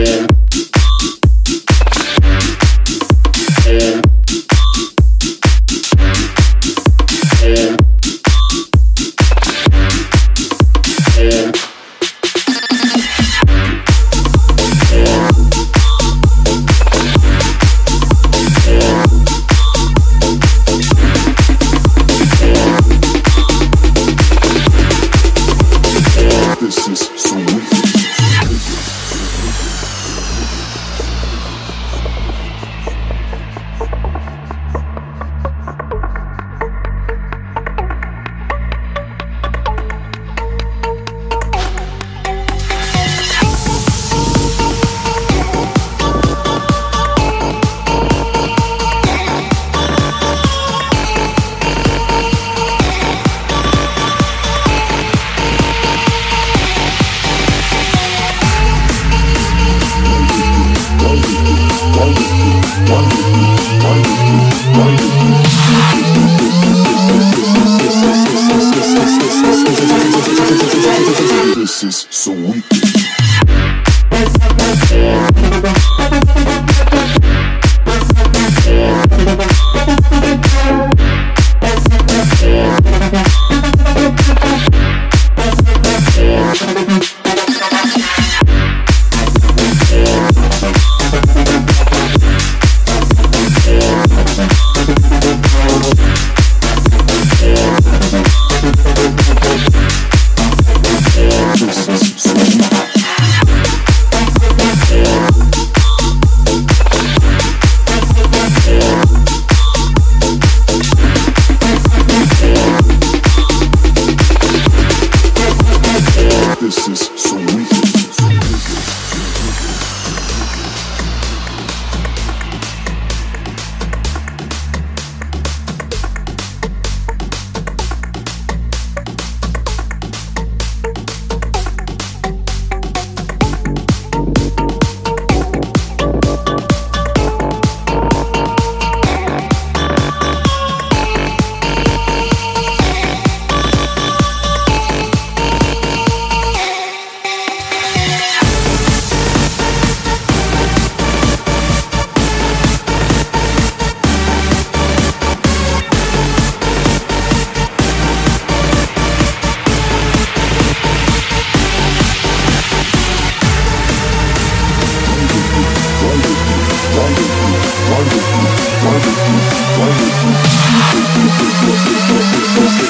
Yeah. This is so weak.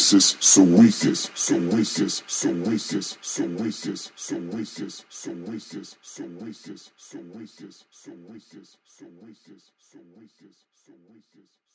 weakest, so weakest, so weakest, so weakest, so weakest, so weakest, so weakest, so weakest, so weakest, so weakest, so weakest, so weakest, so weakest.